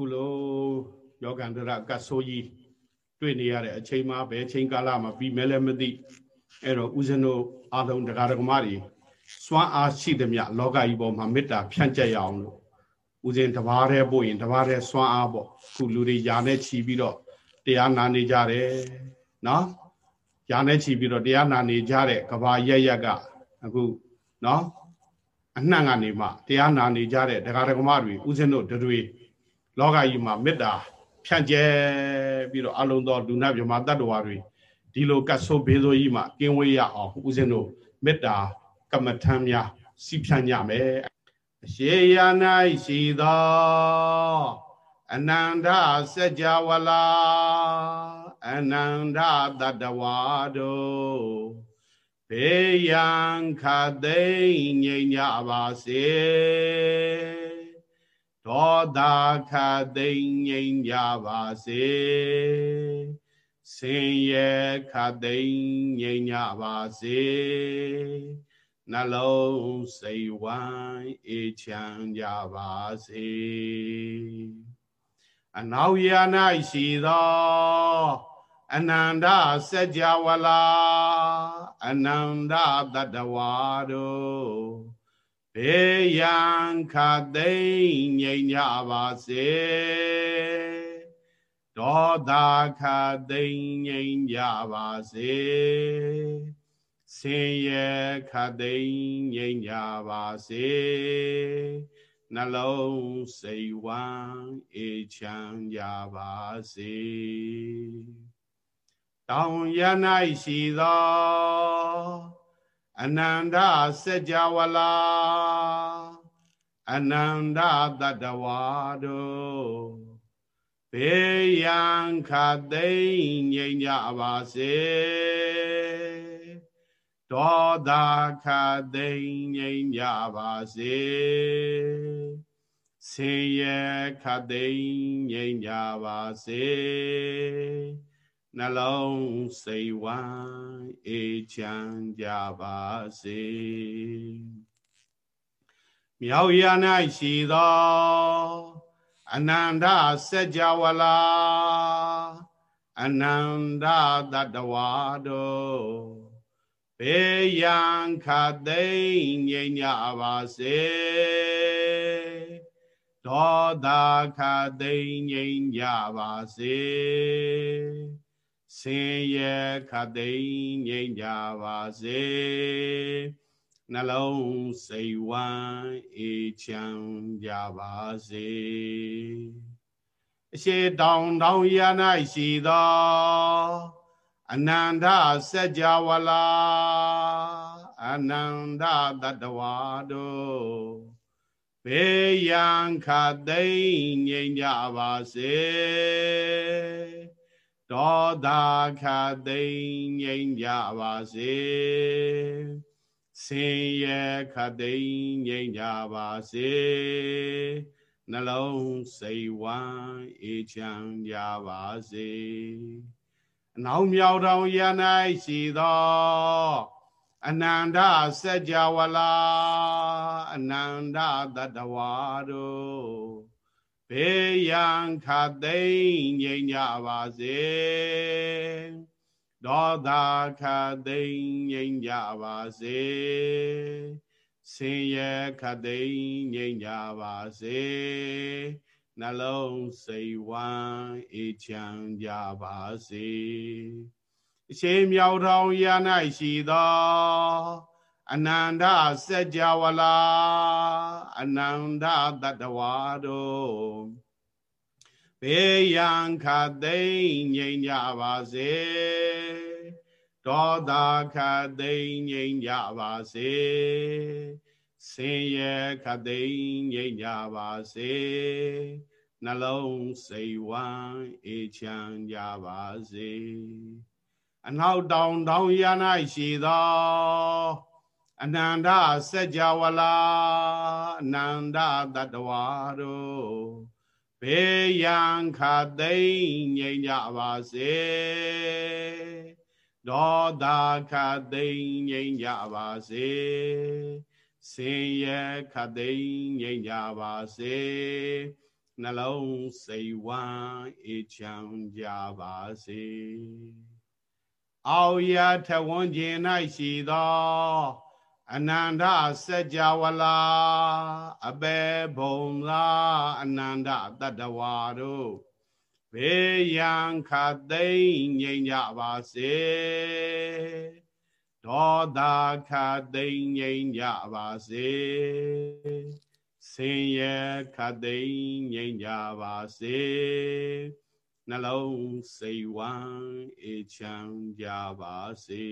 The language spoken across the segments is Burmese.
ခုလိုယောဂန္တရကတ်ဆိုးကြီးတွေ့နေရတဲ့အချိန်မှာဘယ်ချိန်ကာလမှာပြီးမဲလည်းမသိအဲ့တော့ဦးဇင်းတို့အာလုံးတရားဓမ္မတွေစွမ်းအားရှိသမျှလောကကြီးပေါ်မှာမေတ္တာဖြန့်ကျက်ရအောင်လို့ဦးဇင်းတဘာတဲ့ပို့ရင်တဘာတဲ့စွမ်းအားပေါ့ခုလူတွေယာနဲ့ချီပြီးတော့တရားနာနေကြတယ်နော်ယာနဲ့ချီပြီးတော့တရားနာနေကြတဲ့ကဘာရက်ရက်ကအခုနော်အနှံ့ကနေမှတရားနာနေကြတဲ့တရားဓမ္မတွေဦးဇင်းတို့တွေ လောကကြီးမှာမေတ္တာဖြန့်ကျဲပြီးတော့အလုံးသောလူနာမြမတတ္တဝါတွေဒီလိုကတ်ဆိုးဘေးဆိုးကြီးမှာကင်းဝေးရအောင်ဦးဇင်းတို့မေတ္တာကမ္မထမ်းများစီဖြန့်ကြမယ်ရှေယ၌ရှိသောအနန္တစัจ java လာအနန္တတတဝါတို့ဘေးရန်ခသိမ့်ငြိမ်ကြပါစေ ဒေါသခသိမ့်ငြိမ်ကြပါစေဆင်းရဲခသိမ့်ငြိမ်ကြပါစေနှလုံးစိတ်ဝမ်းအေးချမ်းကြပါစေအနောက်ရ၌ရှိသောအနန္တစัจ java လာအနန္တတတဝါတို့ ဘေးရန်ခသိမ့်ငြိမ်ကြပါစေဒေါသခသိမ့်ငြိမ်ကြပါစေဆင်းရဲခသိမ့်ငြိမ်ကြပါစေနှလုံးစိတ်ဝမ်းအေးချမ်းကြပါစေတောင်ရ၌ရှိသော အနန္တစัจ java လာအနန္တတတဝါတို့ဘေးရန်ခသိမ့်ငြိမ်ကြပါစေဒေါသခသိမ့်ငြိမ်ကြပါစေဆင်းရဲခသိမ့်ငြိမ်ကြပါစေ နှလုံးစိတ်ဝမ်းအေးချမ်းကြပါစေမြောက်ရ၌ရှိသော အနန္တစัจ java လာအနန္တတတဝါတို့ဘေးရန်ခသိမ့်ငြိမ်ကြပါစေဒေါသခသိမ့်ငြိမ်ကြပါစေ ဆင်းရဲခတ်သိမ်းငြိမ်းကြပါစေနှလုံးစိတ်ဝမ်းအေးချမ်းကြပါစေအရှိတောင်တောင်ရ၌ရှိသောအနန္တစัจ java လာအနန္တတတဝါတို့ဘေးရန်ခသိမ့်ငြိမ်းကြပါစေ ဒေါသခသိမ့်ငြိမ်ကြပါစေဆင်းရဲခသိမ့်ငြိမ်ကြပါစေနှလုံးစိတ်ဝမ်းအေးချမ်းကြပါစေအနောက်မြောက်တောင်ရ၌ရှိသောအနန္တစัจ java လာအနန္တတတဝါတို့ ဘေးရန်ခသိမ့်ငြိမ်ကြပါစေဒေါသခသိမ့်ငြိမ်ကြပါစေဆင်းရဲခသိမ့်ငြိမ်ကြပါစေနှလုံးစိတ်ဝမ်းအေးချမ်းကြပါစေအရှိမြောက်ထောင်ရ၌ရှိသော အနန္တစัจ java လာအနန္တတတဝါတို့ဘေးရန်ခသိမ့်ငြိမ်ကြပါစေဒေါသခသိမ့်ငြိမ်ကြပါစေဆင်းရဲခသိမ့်ငြိမ်ကြပါစေနှလုံးစိတ်ဝမ်းအေးချမ်းကြပါစေအနောက်တောင်တောင်ရ၌ရှိသော အနန္တစัจ java လာအနန္တတတဝါတို့ဘေးရန်ခသိမ့်ငြိမ်ကြပါစေဒေါသခသိမ့်ငြိမ်ကြပါစေဆင်းရဲခသိမ့်ငြိမ်ကြပါစေနှလုံးစိတ်ဝမ်းအေးချမ်းကြပါစေအောရထဝန်းကျင်၌ရှိသော အနန္တစัจ java လာအပေဘုံသာအနန္တတတ္တဝါတို့ဘေးရန်ခသိမ့်ငြိမ်ကြပါစေဒေါသခသိမ့်ငြိမ်ကြပါစေဆင်းရဲခသိမ့်ငြိမ်ကြပါစေနှလုံးစိတ်ဝမ်းအေးချမ်းကြပါစေ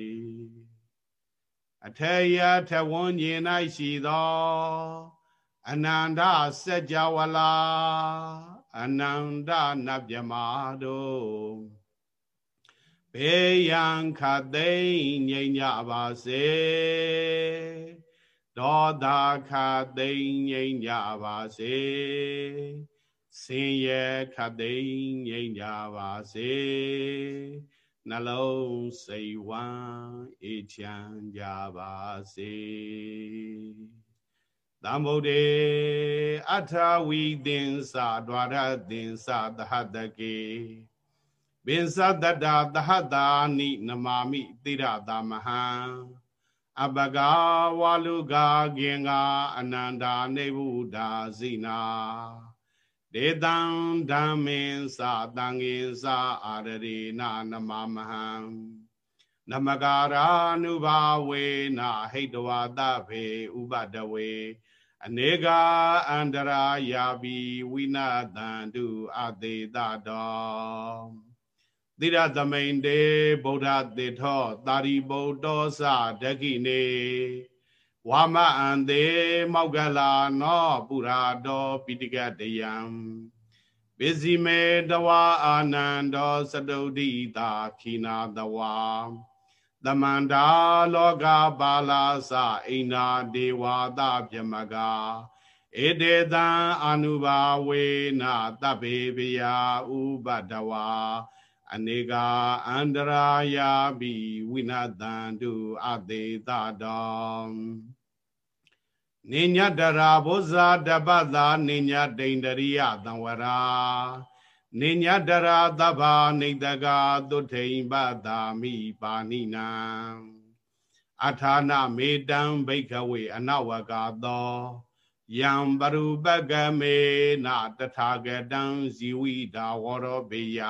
အထေယထဝန်းကျင်၌ရှိသောအနန္တစัจ java လာအနန္တနတ်မြမာတို့ဘေးရန်ခသိမ့်ငြိမ်ကြပါစေဒေါသခသိမ့်ငြိမ်ကြပါစေဆင်းရဲခသိမ့်ငြိမ်ကြပါစေ နှလုံးစိတ်ဝမ်းအေးချမ်းကြပါစေသံဗုဒ္ဓေအထဝီသင်္စာဒွါရသင်္စာသဟတကေပင်စတတသဟတာနိနမာမိတိရတာမဟံအပကဝါလူကာကင်္ဂအနန္တာနေဗုဒ္ဓဇိနာ ဒေတံဓမ္မင်္စာတံငင်္စာအာရရေနာနမမဟံနမကာရာနုဘာဝေနာဟိတဝါတဖေဥပတဝေအနေကအန္တရာယာဘီဝိနာတံတုအသေးတတော်သီရသမိန်တေဗုဒ္ဓသေထော တာရိဗုဒ္ဓောစဒကိနေ ဝါမအံသေးမောက္ကလာနောပုရာတော်ပိတိကတယံပစ္စည်းမေတဝါအာနန္ဒောစတုဒိတာခိနာတဝါသမန္တာလောကပါလာစအိန္ဒာဒေဝတာပြမကဧတေတံအာနုဘာဝေနတဗ္ဗေပယဥပတဝါ အနေကအန္တရာယာဘိဝိနတံတုအသေးတတော်နိညတရာဘောဇာတပ္ပသာနိညတိန်တရိယသံဝရာနိညတရာသဗ္ဗနေတကသုထိန်ပတာမိပါဏိနံအထာနာမေတံဘိခဝေအနဝကသောယံပရုပကမေနတထာဂတံဇီဝိတာဝရောဘေယ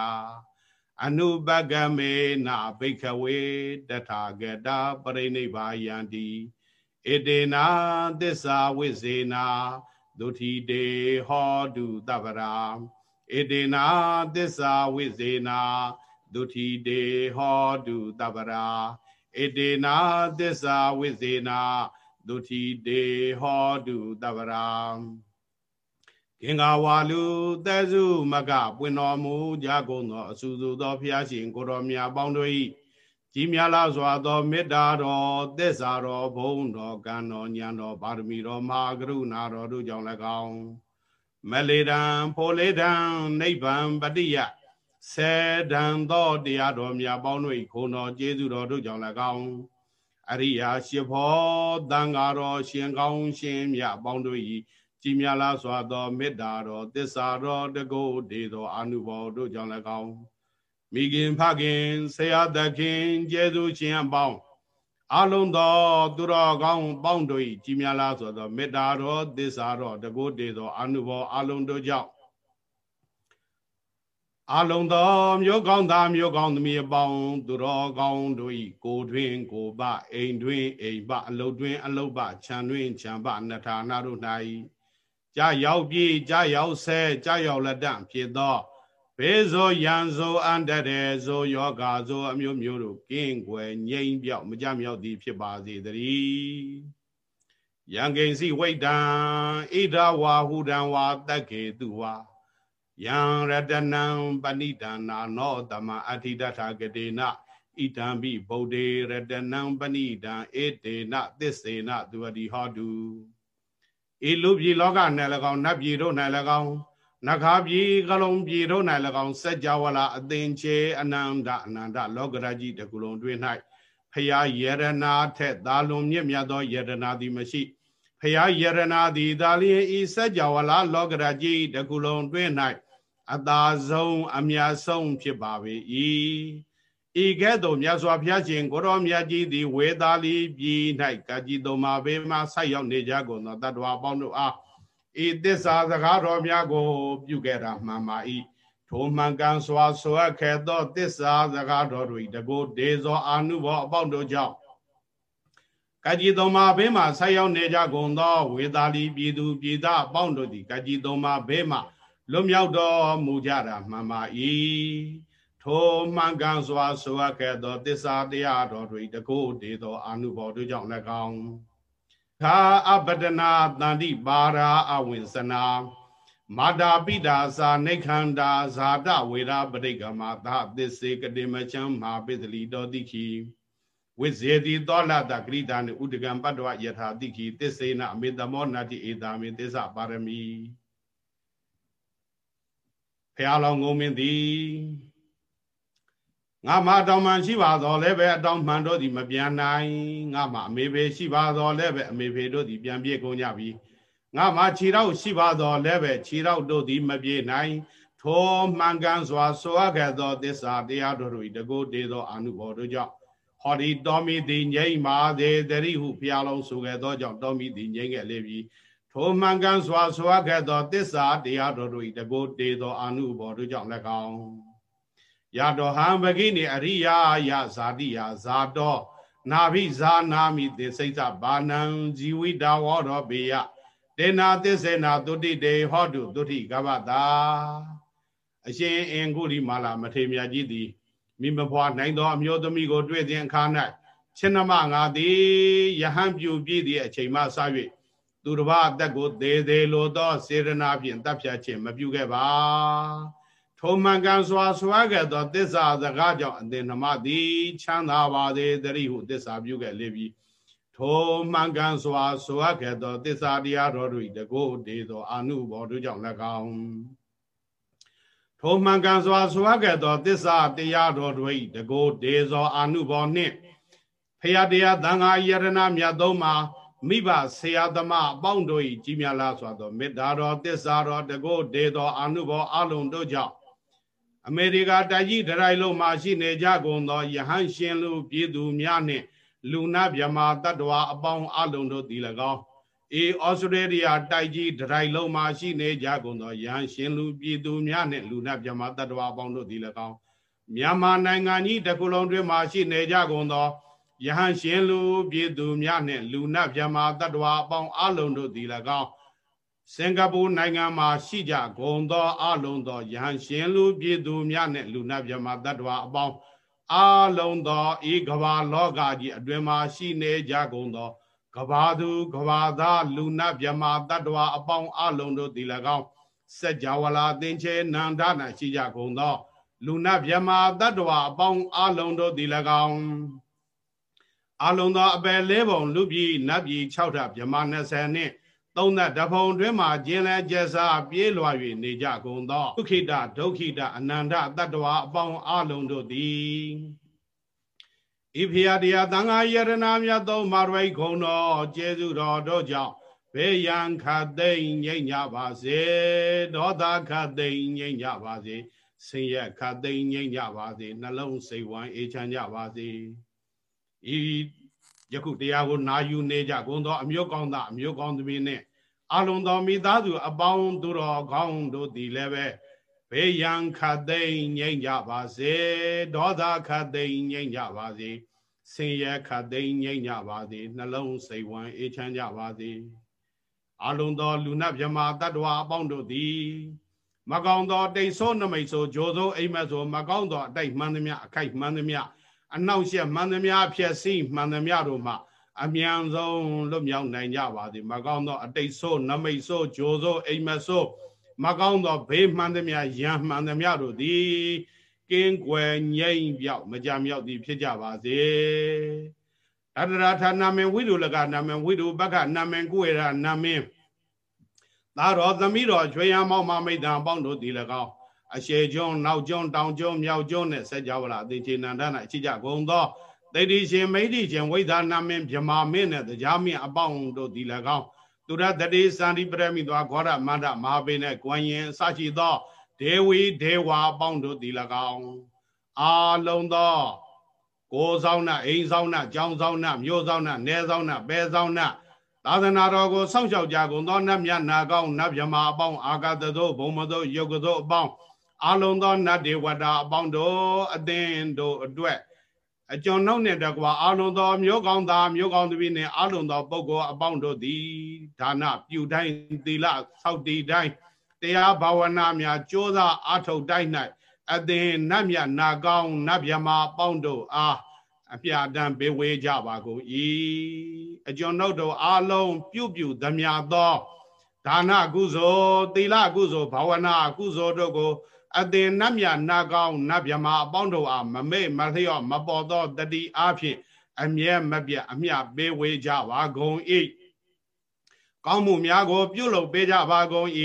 အနုပကမေနဘိခဝေတထာဂတာပရိနိဗ္ဗာယံတိဣတေနာသစ္စာဝိဇေနာဒုတိတေဟောတုတပ္ပရာဣတေနာသစ္စာဝိဇေနာဒုတိတေဟောတုတပ္ပရာဣတေနာသစ္စာဝိဇေနာဒုတိတေဟောတုတပ္ပရာ ကင်္ဂဝါလူသက်စုမကပွင့်တော်မူကြကုန်သောအဆူဆူသောဖျားရှင်ကိုတော်မြတ်ပေါင်းတို့၏ကြီးမြတ်လာစွာသောမေတ္တာတော်သစ္စာတော်ဘုံတော်ကံတော်ဉာဏ်တော်ပါရမီတော်မဟာကရုဏာတော်တို့ကြောင့်၎င်းမလေတံဖိုလေတံနိဗ္ဗာန်ပတိယဆေဒံသောတရားတော်မြတ်ပေါင်းတို့၏ခုံတော်ကျေးဇူးတော်တို့ကြောင့်၎င်းအရိယာရှိဖောတန်ဃာတော်ရှင်ကောင်းရှင်မြတ်ပေါင်းတို့၏ ကြီးမြတ်လာစွာသောမေတ္တာတော်သစ္စာတော်တကုဒေသောအာနုဘော်တို့ကြောင့်၎င်းမိခင်ဖခင်ဆရာသခင်ကျေးဇူးရှင်အပေါင်းအလုံးသောသူတော်ကောင်းပေါင်းတို့၏ကြီးမြတ်လားဆိုသောမေတ္တာတော်သစ္စာတော်တကုတေသောအနုဘောအလုံးတို့ကြောင့်အလုံးသောမျိုးကောင်းသားမျိုးကောင်းသမီးအပေါင်းသူတော်ကောင်းတို့၏ကိုတွင်ကိုပအိမ်တွင်အိမ်ပအလုတ်တွင်အလုတ်ပခြံတွင်ခြံပနထာနာတို့၌ ကြာရောက်ပြေးကြာရောက်ဆဲကြာရောက်လက်တန့်ဖြစ်သောဘေဇောယံဇောအန္တရေဇောယောဂါဇောအမျိုးမျိုးတို့ကင်းွယ်ငြိမ်ပြောက်မကြမြောက်သည်ဖြစ်ပါစေတည်းယံကိဉ္စီဝိတံဣဒဝါဟုတံဝါတက္ကေတုဝါယံရတနံပဏိတနာနောတမအဋ္ဌိတထာဂတေနဣတံပိဗုဒ္ဓေရတနံပဏိတံဧတေနသစ္စေနသူဝတိဟောတု ဤလူပြည်လောက၌၎င်းနတ်ပြည်တို့၌၎င်းနခါပြီကလုံးပြီတို့၌၎င်းစัจ java လာအသင်ချေအနန္တအနန္တလောကရကြီးတကူလုံးတွင်၌ဖရာယရနာထက်သာလွန်မြင့်မြတ်သောယရနာသည်မရှိဖရာယရနာသည်ဒါလျင်ဤစัจ java လာလောကရကြီးတကူလုံးတွင်၌အသာဆုံးအမြတ်ဆုံးဖြစ်ပါပေ၏ ဤကဲ့သို့မြတ်စွာဘုရားရှင်ကိုရောမြတ်ကြီးသည်ဝေသာလီပြည်၌ကာကြီးတော်မှာဘေးမှဆိုက်ရောက်နေကြကုန်သောတတ္တဝါပေါင်းတို့အားဤသစ္စာစကားတော်များကို ပြုခဲ့တာမှန်ပါ၏ထိုမှန်ကန်စွာဆိုအပ်ခဲ့သောသစ္စာစကားတော်တို့၏တကုဒေဇောအာနုဘောအပေါင်းတို့ကြောင့်ကကြီးတော်မှာဘေးမှဆိုက်ရောက်နေကြကုန်သောဝေသာလီပြည်သူပြည်သားအပေါင်းတို့သည်ကကြီးတော်မှာဘေးမှလွတ်မြောက်တော်မူကြတာမှန်ပါ၏ ထိုမှန်ကန်စွာဆိုအပ်ခဲ့သောသစ္စာတရားတော်တွေတကုဒေသောအာနုဘောတို့ကြောင့်၎င်းသာအပဒနာတန္တိပါရာအဝိစနာမာတာပိတာသာနေခန္ဓာဇာတဝေရာပရိကမသာသစ္စေကတိမချံမာပိသလီတောတိခိဝိဇေတိသောလတဂရိတာနုဥဒကံပတ္တဝယထာတိခိသစ္စေနအမေတမောနတိဧတာမေသစ္စာပါရမီဖះလောင်ငုံမင်းသည် ငါမအတောင်မှန်ရှိပါတော်လည်းပဲအတောင်မှန်တို့သည်မပြန်နိုင်ငါမအမေဖေရှိပါတော်လည်းပဲအမေဖေတို့သည်ပြန်ပြေကုန်ကြပြီငါမခြေတော့ရှိပါတော်လည်းပဲခြေတော့တို့သည်မပြေနိုင်ထိုမှန်ကန်စွာဆိုအပ်ခဲ့သောသစ္စာတရားတို့၏တကုတေသောအာနုဘော်တို့ကြောင့်ဟောဒီတော်မီသည်ငြိမ့်ပါသေးတရိဟုဘုရားလုံးဆိုခဲ့သောကြောင့်တော်မီသည်ငြိမ့်ခဲ့လေပြီထိုမှန်ကန်စွာဆိုအပ်ခဲ့သောသစ္စာတရားတို့၏တကုတေသောအာနုဘော်တို့ကြောင့်၎င်း ယတောဟံပကိနေအရိယာယဇာတိယဇာတောနာဘိဇာနာမိသေစိတ်သဘာနံဇီဝိတာဝရောဘေယတေနာသစ္စေနာတုတိတေဟောတုတုတိကဗ္ဗတာအရှင်အင်္ဂုရိမာလာမထေမြတ်ကြီးသည်မိမဖွာနိုင်သောအမျိုးသမီးကို တွေ့ခြင်းအခါ၌ရှင်နမငါသည်ယဟန်ပြူပြည့်သည့်အချိန်မှစ၍သူတစ်ပါးအသက်ကိုသေးသေးလိုသောစေရနာဖြင့်တပ်ဖြတ်ခြင်းမပြုခဲ့ပါ ထိုမှန်ကန်စွာဆွားခဲ့သောသစ္စာစကားကြောင့်အသင်နှမသည်ချမ်းသာပါသေးတရိဟုသစ္စာပြုခဲ့လေပြီထိုမှန်ကန်စွာဆွားခဲ့သောသစ္စာတရားတော်တို့တကိုးဒေသောအာနုဘောတို့ကြောင့်၎င်းထိုမှန်ကန်စွာဆွားခဲ့သောသစ္စာတရားတော်တို့တကိုးဒေသောအာနုဘောနှင့်ဖရာတရားသံဃာယရဏမြတ်သုံးမှာမိဘဆရာသမားအပေါင်းတို့၏ကြီးမြတ်လားစွာသောမေတ္တာတော်သစ္စာတော်တကိုးဒေသောအာနုဘောအလုံးတို့ကြောင့် အမေရိကတိုက်ကြီးဒရိုင်လုံးမှာရှိနေကြကုန်သောယဟန်ရှင်လူပြည်သူများနှင့်လူနာမြမာတတ္တဝါအပေါင်းအလုံးတို့သည်၎င်းအေဩစတြေးလျတိုက်ကြီးဒရိုင်လုံးမှာရှိနေကြကုန်သောယဟန်ရှင်လူပြည်သူများနှင့်လူနာမြမာတတ္တဝါအပေါင်းတို့သည်၎င်းမြန်မာနိုင်ငံကြီးတစ်ခုလုံးတွင်မှာရှိနေကြကုန်သောယဟန်ရှင်လူပြည်သူများနှင့်လူနာမြမာတတ္တဝါအပေါင်းအလုံးတို့သည်၎င်း စင်ကာပူနိုင်ငံမှာရှိကြဂုံသောအလုံးသောယဟန်ရှင်လူပြည်သူများနဲ့လူနာမြမတ attva အပေါင်းအလုံးသောဤကဘာလောကကြီးအတွင်မှာရှိနေကြကုန်သောကဘာသူကဘာသားလူနာမြမတ attva အပေါင်းအလုံးတို့သည်၎င်းစัจ java လာသင်္ချေနန္ဒနာရှိကြကုန်သော လူနာမြမတ attva အပေါင်းအလုံးတို့သည်၎င်းအလုံးသောအပယ်လေးပုံလူပြည်နတ်ပြည်6ထမြမ20နှင့် သုံးသက်တဖုံတွင်မှကျင်လဲကျက်စားပြေးလွှာ၍နေကြကုန်သောဒုခိတဒုခိတအနန္တတတ္တဝါအပေါင်းအလုံးတို့သည်ဣဖယတရားသံဃာယရဏမြတ်သောမာရိခုံတော်ကျေးဇူးတော်တို့ကြောင့်ဘေးရန်ခသိမ့်ငြိမ့်ကြပါစေဒေါသခသိမ့်ငြိမ့်ကြပါစေဆင်းရဲခသိမ့်ငြိမ့်ကြပါစေနှလုံးစိတ်ဝမ်းအေးချမ်းကြပါစေဤယခုတရားကိုနာယူနေကြကုန်သော အမျိုးကောင်းသားအမျိုးကောင်းသမီးနှင့် အလုံးသောမိသားစုအပေါင်းသူတော်ကောင်းတို့သည်လည်းပဲဘေးရန်ခတ်သိမ့်ငြိမ့်ကြပါစေဒေါသခတ်သိမ့်ငြိမ့်ကြပါစေဆင်းရဲခတ်သိမ့်ငြိမ့်ကြပါစေနှလုံးစိတ်ဝမ်းအေးချမ်းကြပါစေအလုံးသောလူနတ်မြမာတ attva အပေါင်းတို့သည်မကောင်းသောတိတ်ဆိုးနမိတ်ဆိုဂျိုဆိုအိမ်မက်ဆိုမကောင်းသောအတိုက်မှန်သမျှအခိုက်မှန်သမျှအနှောင့်ယှက်မှန်သမျှဖြစ်စီမှန်သမျှတို့မှ အမြန်ဆုံးလွတ်မြောက်နိုင်ကြပါသည်မကောင်းသောအတိတ်ဆိုးနမိတ်ဆိုးဂျိုဆိုးအိမ်မဆိုးမကောင်းသောဘေးမှန်သမျှရံမှန်သမျှတို့သည်ကင်းကွယ်ငြိမ့်ပြောက်မကြမြောက်သည်ဖြစ်ကြပါစေတတရာဌာနာမင်ဝိရုလကနာမင်ဝိရုပက္ခနာမင်ကုဝေရနာမင်သာတော်သမီးတော်ချွေရမောက်မမိတ်တံပေါင်းတို့သည်၎င်းအရှေကျွန်းနောက်ကျွန်းတောင်ကျွန်းမြောက်ကျွန်းနဲ့ဆက်ကြဝဠာအသင်္ချေနန္ဒနာအချိကြကုန်သော တိတိရှင်မိတိရှင်ဝိသနာမင်းဗြမာမင်းနဲ့တရားမင်းအပေါင်းတို့ဒီ၎င်းသူရတတိစန္ဒီပရမိသွားဂေါရမန္တမဟာပေနဲ့ကွန်ရင်အစရှိသောဒေဝီဒေဝါအပေါင်းတို့သည်၎င်းအာလုံးသောကိုယ်ဆောင်နာအိမ်ဆောင်နာကြောင်းဆောင်နာမြို့ဆောင်နာနယ်ဆောင်နာပဲဆောင်နာသာသနာတော်ကိုစောင့်ရှောက်ကြကုန်သောနတ်မြတ်နာကောင်းနတ်မြမာအပေါင်းအာဂတသောဘုံမသောယုတ်ကသောအပေါင်းအလုံးသောနတ်ဒေဝတာအပေါင်းတို့အသင်တို့အတွက် အကျွန်ုပ်နှင့်တကွာအလုံးသောမျိုးကောင်းသားမျိုးကောင်းသမီးနှင့်အလုံးသောပုဂ္ဂိုလ်အပေါင်းတို့သည်ဒါနပြုတိုင်းသီလဆောက်တည်တိုင်းတရားဘာဝနာများကြိုးစားအားထုတ်တိုင်း၌အသင်နတ်မြတ်နာကောင်းနတ်မြမာအပေါင်းတို့အားအပြတံဘေဝေကြပါကုန်၏အကျွန်ုပ်တို့အားလုံးပြုပြုသမျှသောဒါနကုသိုလ်သီလကုသိုလ်ဘာဝနာကုသိုလ်တို့ကို အသင်နတ်မြတ်နာကောင်းနတ်မြမာအပေါင်းတို့အားမမေ့မလျော့မပေါ်သောတတိအားဖြင့်အမြဲမပြတ်အမျှပေးဝေကြပါကုန်၏ကောင်းမှုများကို ပြုလုပ်ပေးကြပါကုန်၏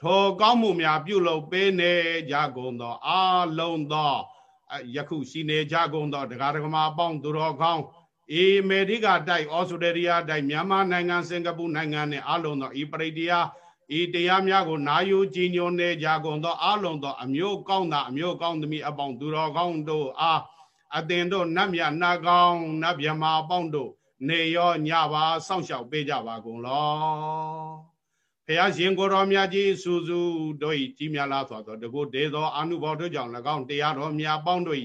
ထိုကောင်းမှုများပြုလုပ်ပေးနေကြကုန်သောအာလုံးသောယခုရှိနေကြကုန်သောတရားဓမ္မအပေါင်းသူတော်ကောင်းအေအမေရိကတိုက်ဩစတြေးလျတိုက်မြန်မာနိုင်ငံစင်ကာပူနိုင်ငံနဲ့အလုံးသောဤပရိတရား ဤတရားများကိုနာယူကြည်ညိုနေကြကုန်သောအလုံးသော အမျိုးကောင်းသာအမျိုးကောင်းသမီးအပေါင်းသူတော်ကောင်းတို့အားအသင်တို့နတ်မြတ်နာကောင်းနတ်မြမာအပေါင်းတို့နေရောညပါစောင့်ရှောက်ပေးကြပါကုန်လောဘုရားရှင်ကိုတော်မြတ်ကြီးစူစူတို့ဤကြီးမြတ်လားဆိုသောတကုဒေသောအာနုဘောတို့ကြောင့်၎င်းတရားတော်မြတ်ပေါင်းတို့ဤ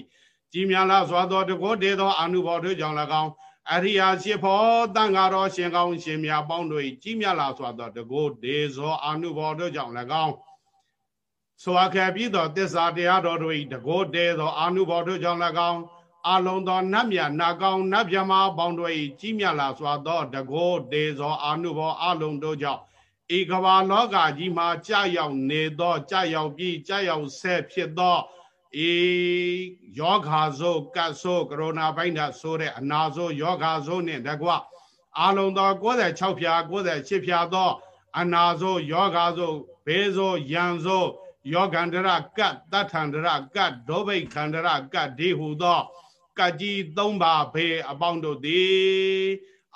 ကြီးမြတ်လားဆိုသောတကုဒေသောအာနုဘောတို့ကြောင့်၎င်း အရိယာရှိဖို့တန်ဃာတော်ရှင်ကောင်းရှင်မြတ်ပေါင်းတို့ဤကြီးမြတ်လားဆိုသောတကုဒေသောအာနုဘောတို့ကြောင့်၎င်းဆိုအပ်ခဲ့ပြီးသောတစ္ဆာတရားတော်တို့ဤတကုဒေသောအာနုဘောတို့ကြောင့်၎င်းအလုံးသောနတ်မြတ်နာကောင်းနတ်မြမာပေါင်းတို့ဤကြီးမြတ်လားဆိုသောတကုဒေသောအာနုဘောအလုံးတို့ကြောင့်ဤကဘာလောကကြီးမှာကြာရောက်နေသောကြာရောက်ပြီးကြာရောက်ဆက်ဖြစ်သော ဤယောဂါဆိုကတ်ဆိုကရိုနာဗိုင်းရပ်ဆိုတဲ့အနာဆိုယောဂါဆိုနှင့်တကွအာလုံးသော96ဖြာ98ဖြာသော အနာဆိုယောဂါဆိုဘေးဆိုယံဆိုယောဂန္တရကတ်တထန္တရကတ်ဒုဗိခန္တရကတ်ဒီဟုသောကတ်ကြီး၃ပါးဘေးအပေါင်းတို့သည်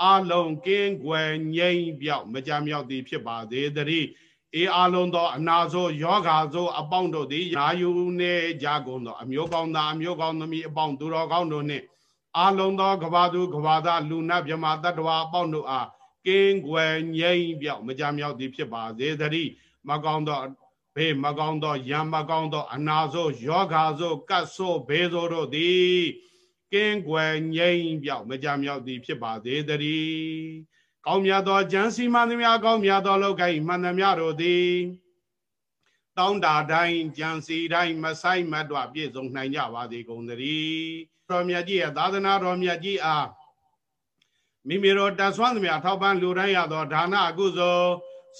အလုံးကင်းကွယ်ငြိမ်ပြောက်မကြမြောက်သည်ဖြစ်ပါသေးတည်း အေးအလုံးသောအနာဆိုယောဂါဆိုအပေါင်းတို့သည်နာယူနေကြကုန်သောအမျိုးကောင်းသားအမျိုးကောင်းသမီးအပေါင်းသူတော်ကောင်းတို့နှင့်အလုံးသောကဘာသူကဘာသားလူနတ်မြမတတ္တဝါအပေါင်းတို့အားကင်းကွယ်ငြိမ်ပြောက်မကြမြောက်သည်ဖြစ်ပါသေးတည်းမကောင်းသောဘေးမကောင်းသောယံမကောင်းသော အနာဆိုယောဂါဆိုကတ်ဆိုဘေးဆိုတို့သည်ကင်းကွယ်ငြိမ်ပြောက်မကြမြောက်သည်ဖြစ်ပါသေးတည်း ကောင်းမြတ်သောဂျန်စီမသမျှကောင်းမြတ်သောလောကဤမှန်သမျှတို့သည်တောင်းတာတိုင်းကြံစီတိုင်းမဆိုင်မတွပြည့်စုံနိုင်ကြပါသည်ကုန်သတည်းတော်မြတ်ကြီးရဲ့သာသနာတော်မြတ်ကြီးအားမိမိတို့တဆွမ်းသမျှထောက်ပံ့လူတိုင်းရသောဒါနအကုသိုလ်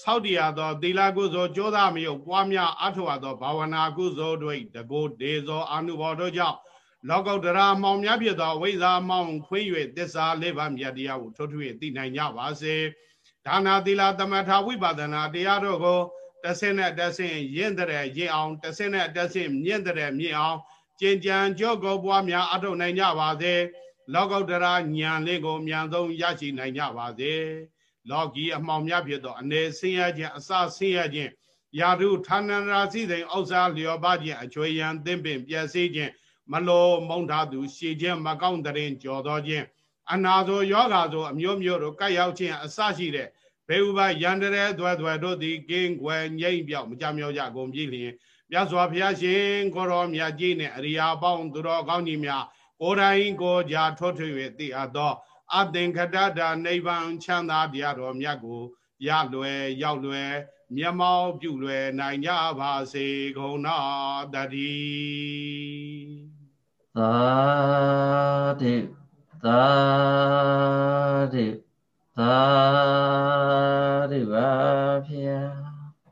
ဆောက်တည်ရသောသီလကုသိုလ်ကြိုးစားမယုတ်ပွားများအထောက်သောဘာဝနာကုသိုလ်တို့တကိုးဒေသောအာနုဘော်တို့ကြောင့် လောကုတ္တရာမောင်များဖြစ်သောဝိဇာမောင်ခွင်း၍သစ္စာလေးပါးမြတ်တရားကိုထွတ်ထွေသိနိုင်ကြပါစေဒါနာသီလသမထဝိပဿနာတရားတို့ကိုတဆင်းနဲ့တဆင်းရင့်တဲ့ရင့်အောင်တဆင်းနဲ့တဆင်းမြင့်တဲ့မြင့်အောင်ကျင်ကြံကြော့ကိုပွားများအထောက်နိုင်ကြပါစေလောကုတ္တရာဉာဏ်လေးကိုမြန်ဆုံးရရှိနိုင်ကြပါစေလောကီအမှောင်များဖြစ်သောအနေဆင်းရဲခြင်းအစဆင်းရဲခြင်းယာတုဌာနရာစီသိဥစ္စာလျော်ပါခြင်းအချွေရန်သင်ပင်ပျက်စီးခြင်း မလောမုံထားသူရှည်ခြင်းမကောင်းတဲ့ကြော်တော်ခြင်းအနာဆိုယောဂါဆိုအမျိုးမျိုးတို့ကတ်ရောက်ခြင်းအစရှိတဲ့ဘေဥပယန္တရဲသွဲသွဲတို့သည်ကင်းွယ်ငိမ့်ပြောက်မကြမြောက်ကြကုန်ပြီလျင်မြတ်စွာဘုရားရှင်ကိုရောမြတ်ကြီးနှင့်အရိယာပေါင်းသူတော်ကောင်းကြီးများကိုယ်တိုင်ကိုကြာထွတ်ထွေ၍သိအပ်သောအသင်္ခတတာနိဗ္ဗာန်ချမ်းသာတရားတော်မြတ်ကိုရလွယ်ရောက်လွယ်မျက်မှောက်ပြုလွယ်နိုင်ကြပါစေကုန်နာတည်း သာဓုသာဓုသာဓုပါဗျာ